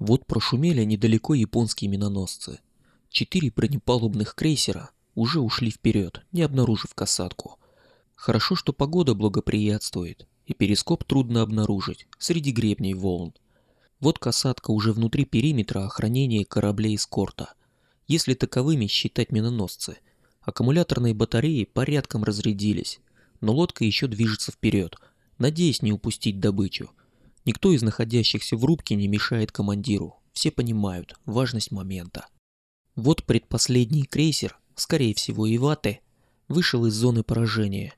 Вот прошумели недалеко японские миноносцы. Четыре бронепалубных крейсера уже ушли вперед, не обнаружив касатку. Хорошо, что погода благоприятствует, и перископ трудно обнаружить среди гребней волн. Вот касатка уже внутри периметра охранения кораблей эскорта. Если таковыми считать миноносцы, аккумуляторные батареи порядком разрядились, но лодка еще движется вперед, надеясь не упустить добычу. Никто из находящихся в рубке не мешает командиру, все понимают важность момента. Вот предпоследний крейсер, скорее всего Ивате, вышел из зоны поражения.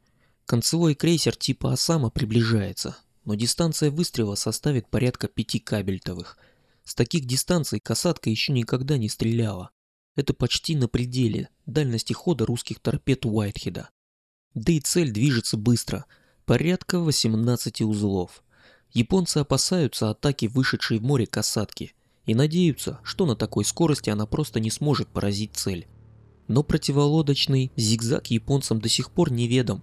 Концевой крейсер типа Осама приближается, но дистанция выстрела составит порядка пяти кабельтовых. С таких дистанций касатка еще никогда не стреляла. Это почти на пределе дальности хода русских торпед Уайтхеда. Да и цель движется быстро, порядка 18 узлов. Японцы опасаются атаки вышедшей в море касатки и надеются, что на такой скорости она просто не сможет поразить цель. Но противолодочный зигзаг японцам до сих пор неведом,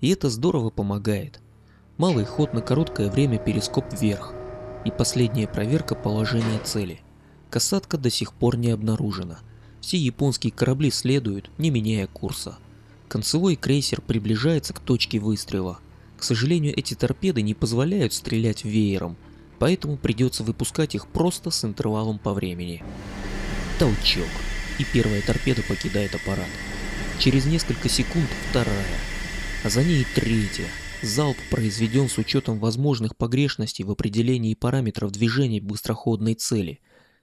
и это здорово помогает. Малый ход на короткое время перископ вверх, и последняя проверка положения цели. Касатка до сих пор не обнаружена. Все японские корабли следуют, не меняя курса. Концевой крейсер приближается к точке выстрела. К сожалению, эти торпеды не позволяют стрелять веером, поэтому придется выпускать их просто с интервалом по времени. Толчок, и первая торпеда покидает аппарат. Через несколько секунд вторая, а за ней третья. Залп произведен с учетом возможных погрешностей в определении параметров движения быстроходной цели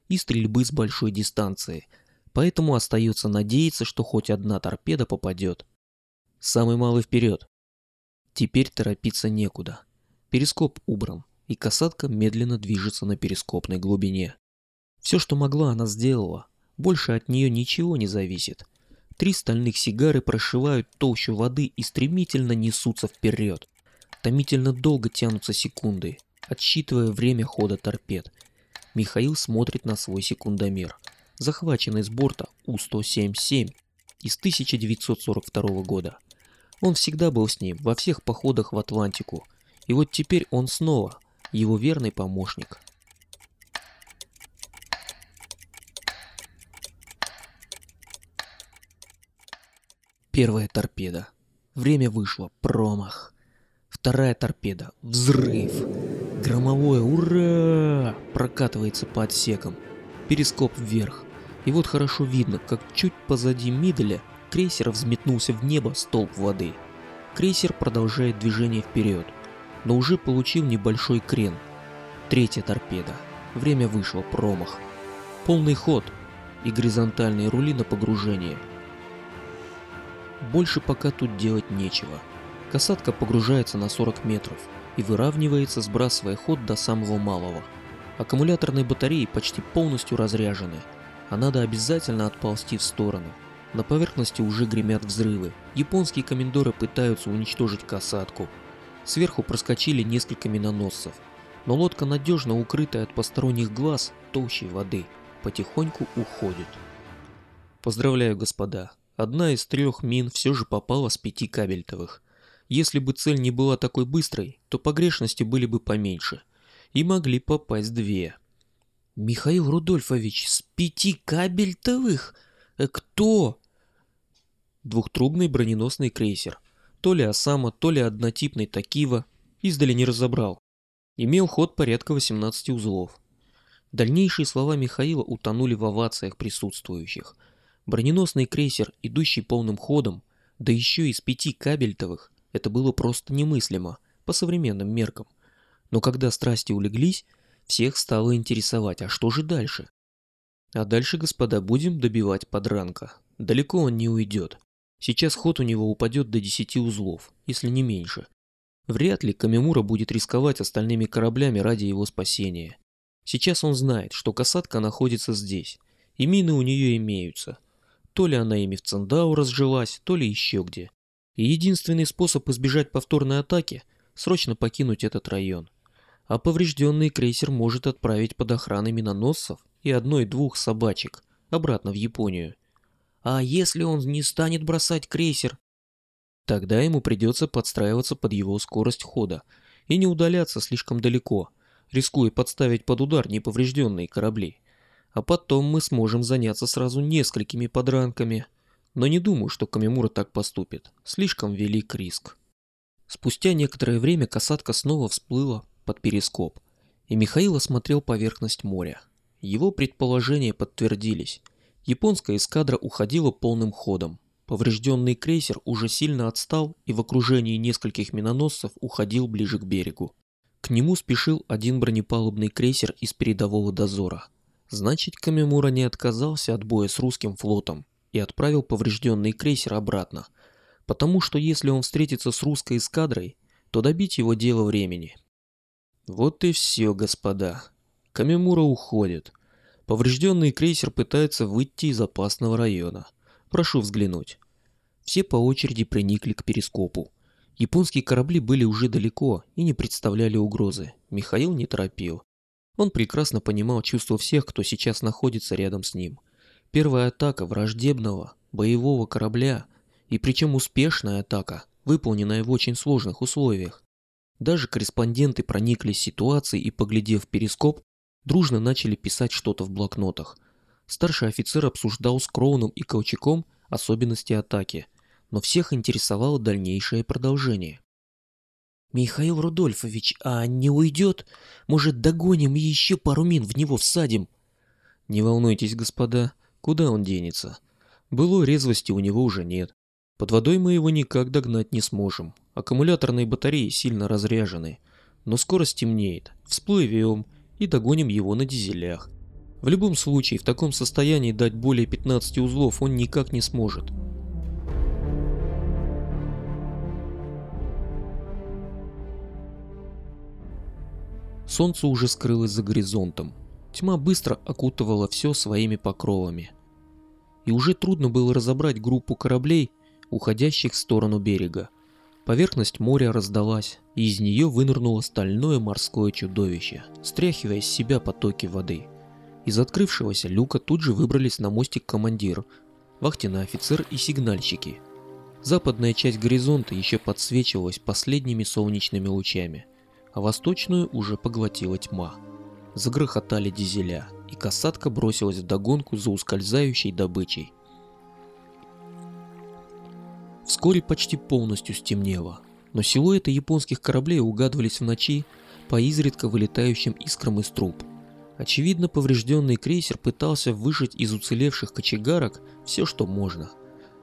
и стрельбы с большой дистанции, поэтому остается надеяться, что хоть одна торпеда попадет. Самый малый вперед. Теперь торопиться некуда. Перископ убран, и касатка медленно движется на перископной глубине. Все, что могла, она сделала. Больше от нее ничего не зависит. Три стальных сигары прошивают толщу воды и стремительно несутся вперед. Томительно долго тянутся секунды, отсчитывая время хода торпед. Михаил смотрит на свой секундомер, захваченный с борта У-177 из 1942 года. Он всегда был с ним во всех походах в Атлантику, и вот теперь он снова его верный помощник. Первая торпеда. Время вышло. Промах. Вторая торпеда. Взрыв. Громовое «Ура!» прокатывается по отсекам. Перископ вверх. И вот хорошо видно, как чуть позади Мидделя крейсер взметнулся в небо столб воды. Крейсер продолжает движение вперед, но уже получил небольшой крен. Третья торпеда. Время вышло, промах. Полный ход и горизонтальные рули на погружение. Больше пока тут делать нечего. Касатка погружается на 40 метров и выравнивается, сбрасывая ход до самого малого. Аккумуляторные батареи почти полностью разряжены, а надо обязательно отползти в сторону. На поверхности уже гремят взрывы. Японские комендоры пытаются уничтожить касатку. Сверху проскочили несколько миноносцев. Но лодка, надежно укрытая от посторонних глаз толщей воды, потихоньку уходит. Поздравляю, господа. Одна из трех мин все же попала с пяти кабельтовых. Если бы цель не была такой быстрой, то погрешности были бы поменьше. И могли попасть две. Михаил Рудольфович, с пяти кабельтовых? Э, кто? Двухтрубный броненосный крейсер. То ли Осама, то ли однотипный Такива. Издали не разобрал. Имел ход порядка 18 узлов. Дальнейшие слова Михаила утонули в овациях присутствующих. Броненосный крейсер, идущий полным ходом, да еще из пяти кабельтовых, это было просто немыслимо по современным меркам. Но когда страсти улеглись, всех стало интересовать, а что же дальше? А дальше, господа, будем добивать подранка. Далеко он не уйдет. Сейчас ход у него упадет до 10 узлов, если не меньше. Вряд ли Камимура будет рисковать остальными кораблями ради его спасения. Сейчас он знает, что касатка находится здесь, и мины у нее имеются. То ли она ими в Цендау разжилась, то ли еще где. И единственный способ избежать повторной атаки – срочно покинуть этот район. А поврежденный крейсер может отправить под охраной миноносцев и одной-двух собачек обратно в Японию. А если он не станет бросать крейсер? Тогда ему придется подстраиваться под его скорость хода и не удаляться слишком далеко. рискуя подставить под удар неповрежденные корабли. А потом мы сможем заняться сразу несколькими подранками. Но не думаю, что Камимура так поступит. Слишком велик риск. Спустя некоторое время касатка снова всплыла под перископ, и Михаил осмотрел поверхность моря. Его предположения подтвердились. Японская эскадра уходила полным ходом. Поврежденный крейсер уже сильно отстал и в окружении нескольких миноносцев уходил ближе к берегу. К нему спешил один бронепалубный крейсер из передового дозора. Значит, Камемура не отказался от боя с русским флотом и отправил поврежденный крейсер обратно, потому что если он встретится с русской эскадрой, то добить его дело времени. Вот и все, господа. Камемура уходит. Поврежденный крейсер пытается выйти из опасного района. Прошу взглянуть. Все по очереди приникли к перископу. Японские корабли были уже далеко и не представляли угрозы. Михаил не торопил. Он прекрасно понимал чувства всех, кто сейчас находится рядом с ним. Первая атака враждебного, боевого корабля, и причем успешная атака, выполненная в очень сложных условиях. Даже корреспонденты прониклись ситуацией и, поглядев в перископ, дружно начали писать что-то в блокнотах. Старший офицер обсуждал с Кроуном и Колчаком особенности атаки, но всех интересовало дальнейшее продолжение. «Михаил Рудольфович, а не уйдет? Может, догоним и еще пару мин в него всадим?» «Не волнуйтесь, господа, куда он денется? Былой резвости у него уже нет. Под водой мы его никак догнать не сможем. Аккумуляторные батареи сильно разряжены. Но скоро стемнеет. Всплывем и догоним его на дизелях. В любом случае, в таком состоянии дать более 15 узлов он никак не сможет. Солнце уже скрылось за горизонтом. Тьма быстро окутывала все своими покровами. И уже трудно было разобрать группу кораблей, уходящих в сторону берега. Поверхность моря раздалась, и из нее вынырнуло стальное морское чудовище, стряхивая с себя потоки воды. Из открывшегося люка тут же выбрались на мостик командир, вахтенный офицер и сигнальщики. Западная часть горизонта еще подсвечивалась последними солнечными лучами, а восточную уже поглотила тьма. Загрохотали дизеля, и касатка бросилась в догонку за ускользающей добычей. Вскоре почти полностью стемнело, но силуэты японских кораблей угадывались в ночи по изредка вылетающим искрам из труб. Очевидно, поврежденный крейсер пытался выжать из уцелевших кочегарок все, что можно.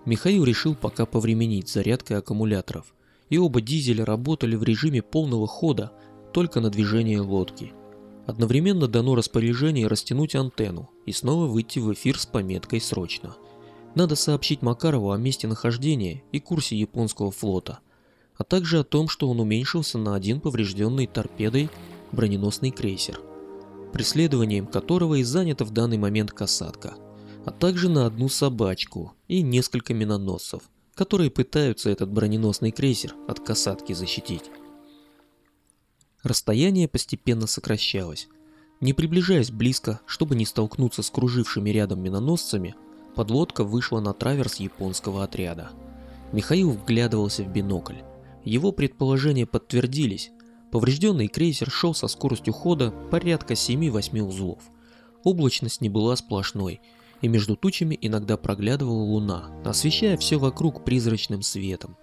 Михаил решил пока повременить с зарядкой аккумуляторов, и оба дизеля работали в режиме полного хода только на движение лодки. Одновременно дано распоряжение растянуть антенну и снова выйти в эфир с пометкой «Срочно». Надо сообщить Макарову о месте нахождения и курсе японского флота, а также о том, что он уменьшился на один поврежденный торпедой броненосный крейсер, преследованием которого и занята в данный момент касатка, а также на одну собачку и несколько миноносцев, которые пытаются этот броненосный крейсер от касатки защитить. Расстояние постепенно сокращалось. Не приближаясь близко, чтобы не столкнуться с кружившими рядом миноносцами, Подлодка вышла на траверс японского отряда. Михаил вглядывался в бинокль. Его предположения подтвердились. Поврежденный крейсер шел со скоростью хода порядка 7-8 узлов. Облачность не была сплошной, и между тучами иногда проглядывала луна, освещая все вокруг призрачным светом.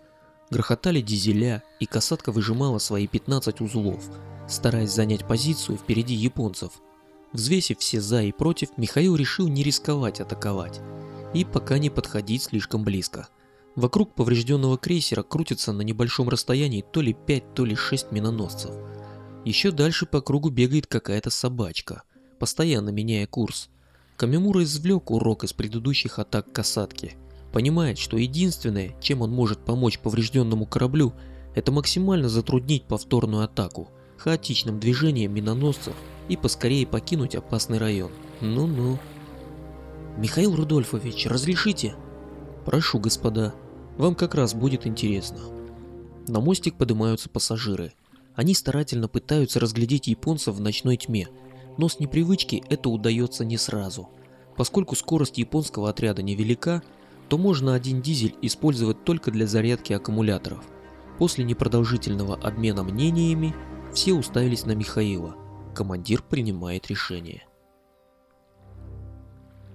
Грохотали дизеля, и касатка выжимала свои 15 узлов, стараясь занять позицию впереди японцев – Взвесив все за и против, Михаил решил не рисковать атаковать и пока не подходить слишком близко. Вокруг поврежденного крейсера крутится на небольшом расстоянии то ли 5, то ли 6 миноносцев. Еще дальше по кругу бегает какая-то собачка, постоянно меняя курс. Камемура извлек урок из предыдущих атак касатки. Понимает, что единственное, чем он может помочь поврежденному кораблю, это максимально затруднить повторную атаку, хаотичным движением миноносцев и поскорее покинуть опасный район. Ну-ну. Михаил Рудольфович, разрешите? Прошу, господа. Вам как раз будет интересно. На мостик поднимаются пассажиры. Они старательно пытаются разглядеть японцев в ночной тьме, но с непривычки это удается не сразу. Поскольку скорость японского отряда невелика, то можно один дизель использовать только для зарядки аккумуляторов. После непродолжительного обмена мнениями все уставились на Михаила – Командир принимает решение.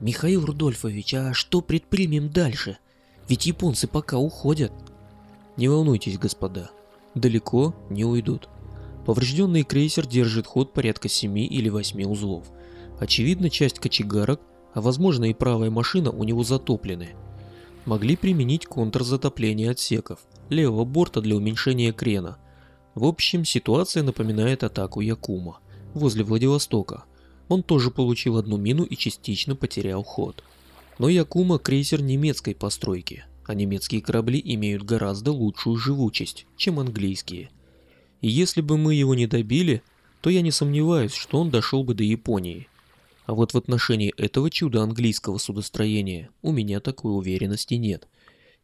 Михаил Рудольфович, а что предпримем дальше? Ведь японцы пока уходят. Не волнуйтесь, господа. Далеко не уйдут. Поврежденный крейсер держит ход порядка 7 или 8 узлов. Очевидно, часть кочегарок, а возможно и правая машина у него затоплены. Могли применить контрзатопление отсеков, левого борта для уменьшения крена. В общем, ситуация напоминает атаку Якума, возле Владивостока. Он тоже получил одну мину и частично потерял ход. Но Якума крейсер немецкой постройки, а немецкие корабли имеют гораздо лучшую живучесть, чем английские. И если бы мы его не добили, то я не сомневаюсь, что он дошел бы до Японии. А вот в отношении этого чуда английского судостроения у меня такой уверенности нет.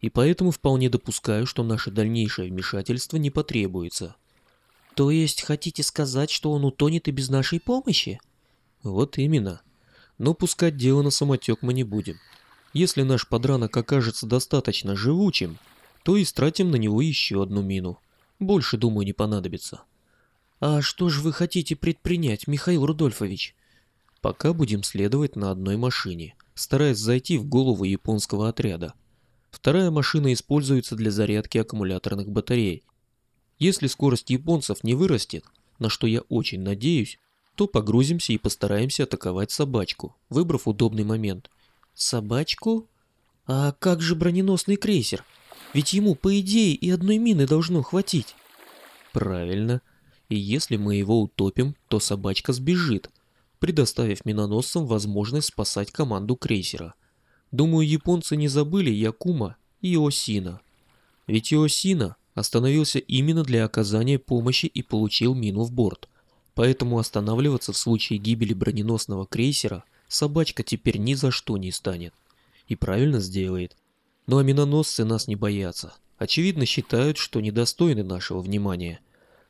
И поэтому вполне допускаю, что наше дальнейшее вмешательство не потребуется. То есть хотите сказать, что он утонет и без нашей помощи? Вот именно. Но пускать дело на самотек мы не будем. Если наш подранок окажется достаточно живучим, то истратим на него еще одну мину. Больше, думаю, не понадобится. А что же вы хотите предпринять, Михаил Рудольфович? Пока будем следовать на одной машине, стараясь зайти в голову японского отряда. Вторая машина используется для зарядки аккумуляторных батарей. Если скорость японцев не вырастет, на что я очень надеюсь, то погрузимся и постараемся атаковать собачку, выбрав удобный момент. Собачку? А как же броненосный крейсер? Ведь ему, по идее, и одной мины должно хватить. Правильно. И если мы его утопим, то собачка сбежит, предоставив миноносцам возможность спасать команду крейсера. Думаю, японцы не забыли Якума и Иосина. Ведь Иосина остановился именно для оказания помощи и получил мину в борт – Поэтому останавливаться в случае гибели броненосного крейсера собачка теперь ни за что не станет. И правильно сделает. Но а миноносцы нас не боятся. Очевидно считают, что недостойны нашего внимания.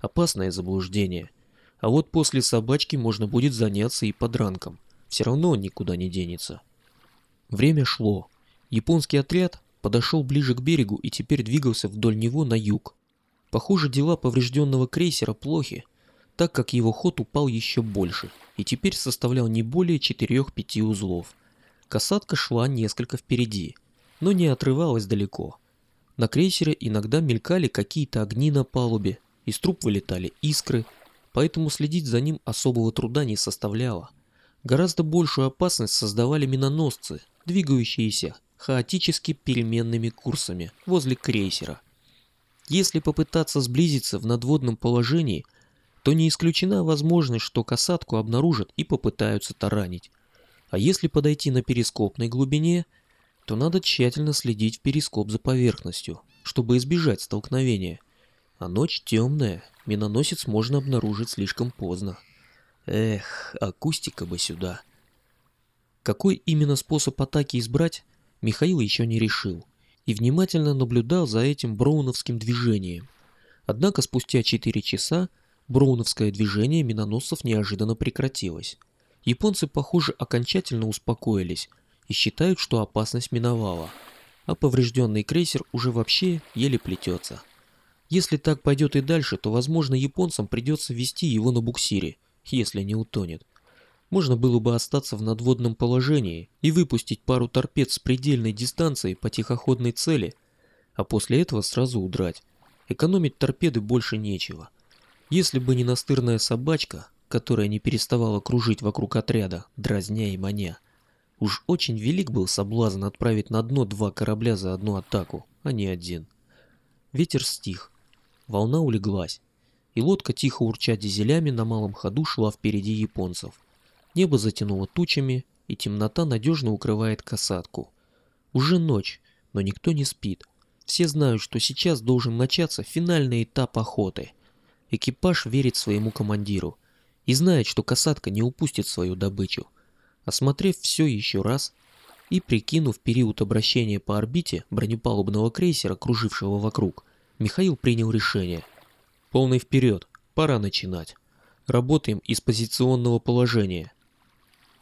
Опасное заблуждение. А вот после собачки можно будет заняться и подранком. Все равно он никуда не денется. Время шло. Японский отряд подошел ближе к берегу и теперь двигался вдоль него на юг. Похоже, дела поврежденного крейсера плохи, так как его ход упал еще больше и теперь составлял не более 4-5 узлов. Касатка шла несколько впереди, но не отрывалась далеко. На крейсере иногда мелькали какие-то огни на палубе, из труб вылетали искры, поэтому следить за ним особого труда не составляло. Гораздо большую опасность создавали миноносцы, двигающиеся хаотически переменными курсами возле крейсера. Если попытаться сблизиться в надводном положении – то не исключена возможность, что касатку обнаружат и попытаются таранить. А если подойти на перископной глубине, то надо тщательно следить в перископ за поверхностью, чтобы избежать столкновения. А ночь темная, миноносец можно обнаружить слишком поздно. Эх, акустика бы сюда. Какой именно способ атаки избрать, Михаил еще не решил и внимательно наблюдал за этим броуновским движением. Однако спустя 4 часа Броуновское движение миноносцев неожиданно прекратилось. Японцы, похоже, окончательно успокоились и считают, что опасность миновала, а поврежденный крейсер уже вообще еле плетется. Если так пойдет и дальше, то, возможно, японцам придется вести его на буксире, если не утонет. Можно было бы остаться в надводном положении и выпустить пару торпед с предельной дистанции по тихоходной цели, а после этого сразу удрать. Экономить торпеды больше нечего. Если бы не настырная собачка, которая не переставала кружить вокруг отряда, дразня и маня, уж очень велик был соблазн отправить на дно два корабля за одну атаку, а не один. Ветер стих, волна улеглась, и лодка, тихо урча дизелями, на малом ходу шла впереди японцев. Небо затянуло тучами, и темнота надежно укрывает касатку. Уже ночь, но никто не спит. Все знают, что сейчас должен начаться финальный этап охоты – Экипаж верит своему командиру и знает, что касатка не упустит свою добычу. Осмотрев все еще раз и прикинув период обращения по орбите бронепалубного крейсера, кружившего вокруг, Михаил принял решение. Полный вперед, пора начинать. Работаем из позиционного положения.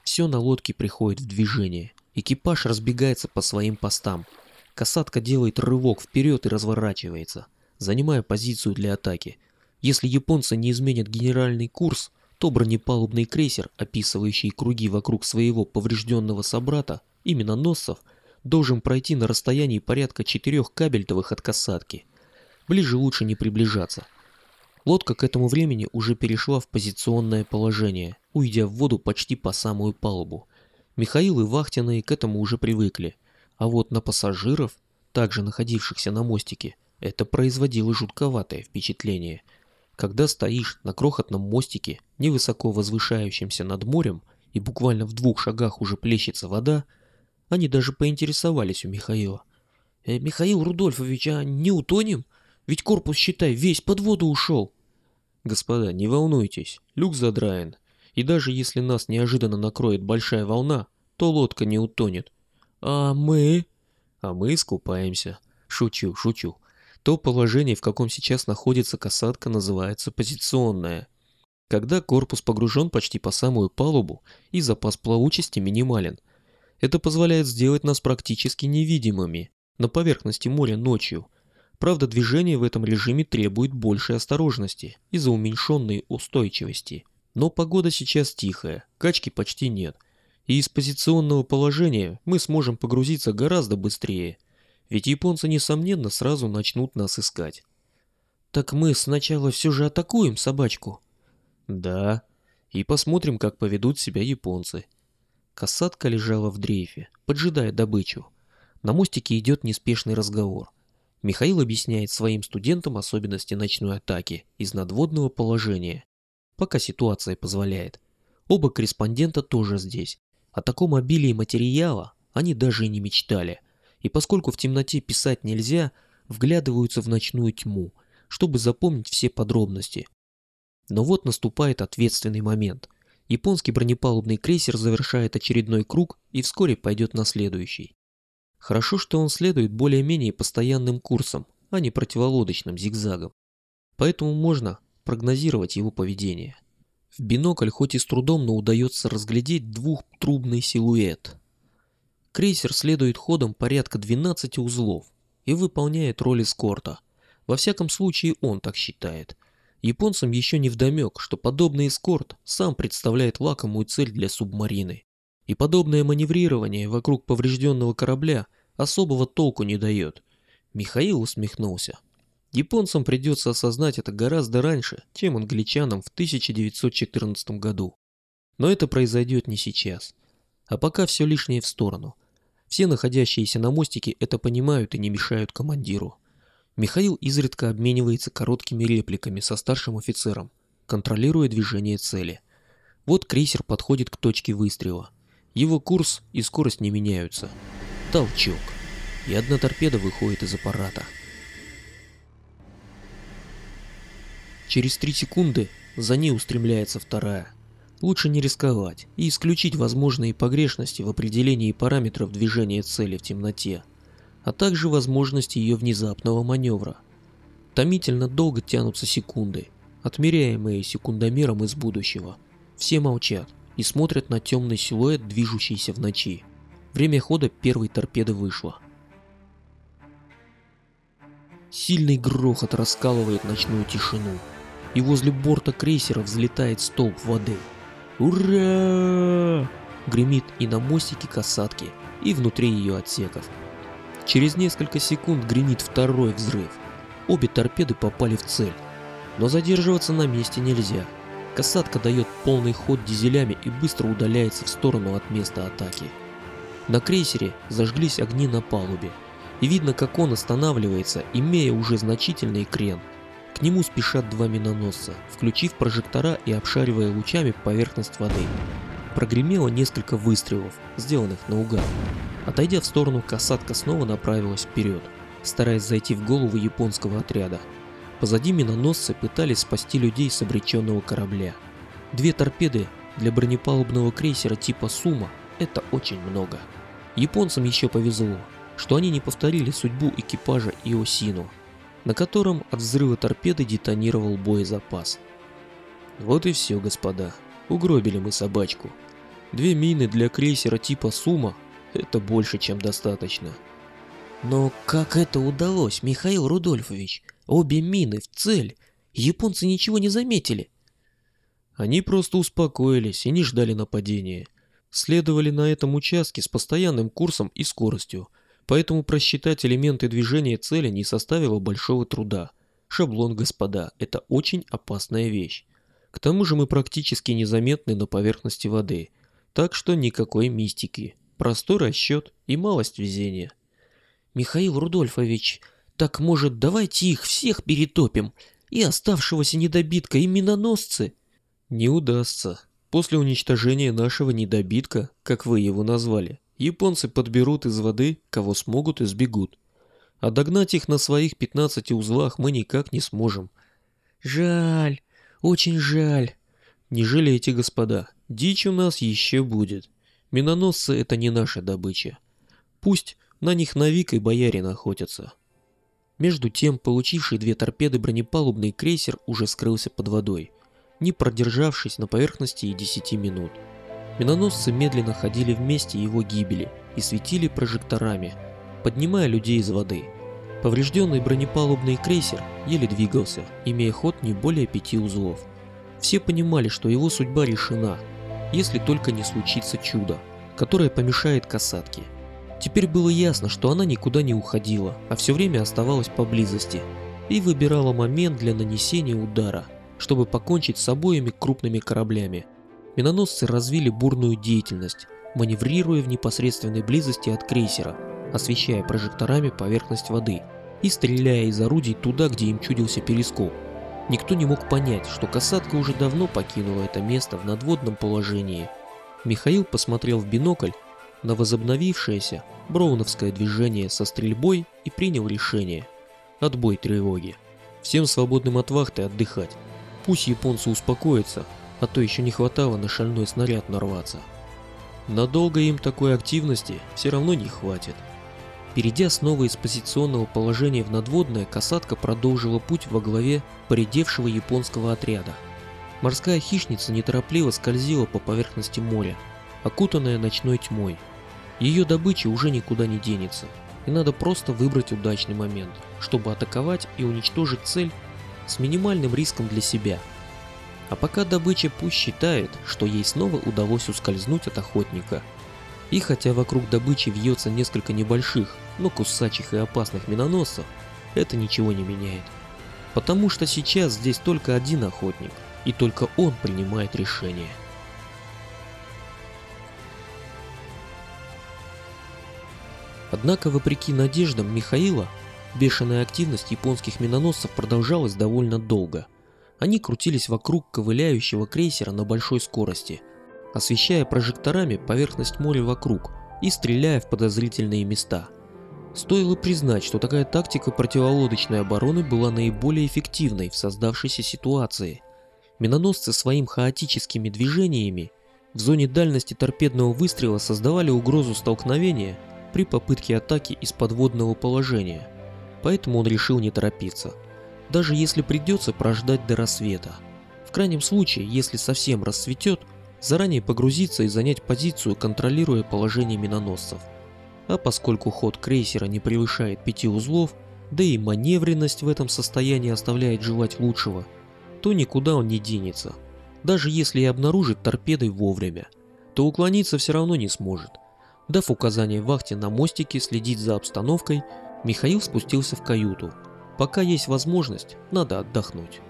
Все на лодке приходит в движение. Экипаж разбегается по своим постам. Касатка делает рывок вперед и разворачивается, занимая позицию для атаки – если японцы не изменят генеральный курс, то бронепалубный крейсер, описывающий круги вокруг своего поврежденного собрата, именно Носсов, должен пройти на расстоянии порядка четырех кабельтовых от касатки. Ближе лучше не приближаться. Лодка к этому времени уже перешла в позиционное положение, уйдя в воду почти по самую палубу. Михаил и Вахтенные к этому уже привыкли, а вот на пассажиров, также находившихся на мостике, это производило жутковатое впечатление – когда стоишь на крохотном мостике, невысоко возвышающемся над морем, и буквально в двух шагах уже плещется вода, они даже поинтересовались у Михаила. «Э, «Михаил Рудольфович, а не утонем? Ведь корпус, считай, весь под воду ушел». «Господа, не волнуйтесь, люк задраен, и даже если нас неожиданно накроет большая волна, то лодка не утонет». «А мы?» «А мы искупаемся». «Шучу, шучу. То положение, в каком сейчас находится касатка, называется позиционное. Когда корпус погружен почти по самую палубу и запас плавучести минимален. Это позволяет сделать нас практически невидимыми на поверхности моря ночью. Правда, движение в этом режиме требует большей осторожности из-за уменьшенной устойчивости. Но погода сейчас тихая, качки почти нет. И из позиционного положения мы сможем погрузиться гораздо быстрее – ведь японцы, несомненно, сразу начнут нас искать. Так мы сначала все же атакуем собачку? Да. И посмотрим, как поведут себя японцы. Касатка лежала в дрейфе, поджидая добычу. На мостике идет неспешный разговор. Михаил объясняет своим студентам особенности ночной атаки из надводного положения, пока ситуация позволяет. Оба корреспондента тоже здесь. О таком обилии материала они даже и не мечтали и поскольку в темноте писать нельзя, вглядываются в ночную тьму, чтобы запомнить все подробности. Но вот наступает ответственный момент. Японский бронепалубный крейсер завершает очередной круг и вскоре пойдет на следующий. Хорошо, что он следует более-менее постоянным курсом, а не противолодочным зигзагом. Поэтому можно прогнозировать его поведение. В бинокль хоть и с трудом, но удается разглядеть двухтрубный силуэт, Крейсер следует ходом порядка 12 узлов и выполняет роль эскорта. Во всяком случае он так считает. Японцам еще не вдомек, что подобный эскорт сам представляет лакомую цель для субмарины. И подобное маневрирование вокруг поврежденного корабля особого толку не дает. Михаил усмехнулся. Японцам придется осознать это гораздо раньше, чем англичанам в 1914 году. Но это произойдет не сейчас. А пока все лишнее в сторону – все находящиеся на мостике это понимают и не мешают командиру. Михаил изредка обменивается короткими репликами со старшим офицером, контролируя движение цели. Вот крейсер подходит к точке выстрела. Его курс и скорость не меняются. Толчок. И одна торпеда выходит из аппарата. Через три секунды за ней устремляется вторая. Лучше не рисковать и исключить возможные погрешности в определении параметров движения цели в темноте, а также возможности ее внезапного маневра. Томительно долго тянутся секунды, отмеряемые секундомером из будущего. Все молчат и смотрят на темный силуэт, движущийся в ночи. Время хода первой торпеды вышло. Сильный грохот раскалывает ночную тишину, и возле борта крейсера взлетает столб воды – «Ура!» Гремит и на мостике касатки, и внутри ее отсеков. Через несколько секунд гремит второй взрыв. Обе торпеды попали в цель. Но задерживаться на месте нельзя. Касатка дает полный ход дизелями и быстро удаляется в сторону от места атаки. На крейсере зажглись огни на палубе. И видно, как он останавливается, имея уже значительный крен – к нему спешат два миноносца, включив прожектора и обшаривая лучами поверхность воды. Прогремело несколько выстрелов, сделанных наугад. Отойдя в сторону, касатка снова направилась вперед, стараясь зайти в голову японского отряда. Позади миноносцы пытались спасти людей с обреченного корабля. Две торпеды для бронепалубного крейсера типа Сума – это очень много. Японцам еще повезло, что они не повторили судьбу экипажа Иосину – на котором от взрыва торпеды детонировал боезапас. Вот и все, господа. Угробили мы собачку. Две мины для крейсера типа Сума – это больше, чем достаточно. Но как это удалось, Михаил Рудольфович? Обе мины в цель. Японцы ничего не заметили. Они просто успокоились и не ждали нападения. Следовали на этом участке с постоянным курсом и скоростью, поэтому просчитать элементы движения цели не составило большого труда. Шаблон, господа, это очень опасная вещь. К тому же мы практически незаметны на поверхности воды, так что никакой мистики. Простой расчет и малость везения. Михаил Рудольфович, так может давайте их всех перетопим? И оставшегося недобитка, и миноносцы? Не удастся. После уничтожения нашего недобитка, как вы его назвали, японцы подберут из воды, кого смогут и сбегут. А догнать их на своих 15 узлах мы никак не сможем. Жаль, очень жаль. Не жалейте, господа, дичь у нас еще будет. Миноносцы это не наша добыча. Пусть на них Навик и Боярин охотятся. Между тем, получивший две торпеды бронепалубный крейсер уже скрылся под водой, не продержавшись на поверхности и 10 минут. Миноносцы медленно ходили вместе его гибели и светили прожекторами, поднимая людей из воды. Поврежденный бронепалубный крейсер еле двигался, имея ход не более пяти узлов. Все понимали, что его судьба решена, если только не случится чудо, которое помешает касатке. Теперь было ясно, что она никуда не уходила, а все время оставалась поблизости и выбирала момент для нанесения удара, чтобы покончить с обоими крупными кораблями. Миноносцы развили бурную деятельность, маневрируя в непосредственной близости от крейсера, освещая прожекторами поверхность воды и стреляя из орудий туда, где им чудился перископ. Никто не мог понять, что касатка уже давно покинула это место в надводном положении. Михаил посмотрел в бинокль на возобновившееся броуновское движение со стрельбой и принял решение. Отбой тревоги. Всем свободным от вахты отдыхать. Пусть японцы успокоятся, а то еще не хватало на шальной снаряд нарваться. Надолго им такой активности все равно не хватит. Перейдя снова из позиционного положения в надводное, касатка продолжила путь во главе поредевшего японского отряда. Морская хищница неторопливо скользила по поверхности моря, окутанная ночной тьмой. Ее добыча уже никуда не денется, и надо просто выбрать удачный момент, чтобы атаковать и уничтожить цель с минимальным риском для себя. А пока добыча пусть считает, что ей снова удалось ускользнуть от охотника – и хотя вокруг добычи вьется несколько небольших, но кусачих и опасных миноносцев, это ничего не меняет. Потому что сейчас здесь только один охотник, и только он принимает решение. Однако, вопреки надеждам Михаила, бешеная активность японских миноносцев продолжалась довольно долго. Они крутились вокруг ковыляющего крейсера на большой скорости – освещая прожекторами поверхность моря вокруг и стреляя в подозрительные места. Стоило признать, что такая тактика противолодочной обороны была наиболее эффективной в создавшейся ситуации. Миноносцы своим хаотическими движениями в зоне дальности торпедного выстрела создавали угрозу столкновения при попытке атаки из подводного положения, поэтому он решил не торопиться, даже если придется прождать до рассвета. В крайнем случае, если совсем рассветет, заранее погрузиться и занять позицию, контролируя положение миноносцев. А поскольку ход крейсера не превышает пяти узлов, да и маневренность в этом состоянии оставляет желать лучшего, то никуда он не денется. Даже если и обнаружит торпедой вовремя, то уклониться все равно не сможет. Дав указание вахте на мостике следить за обстановкой, Михаил спустился в каюту. Пока есть возможность, надо отдохнуть.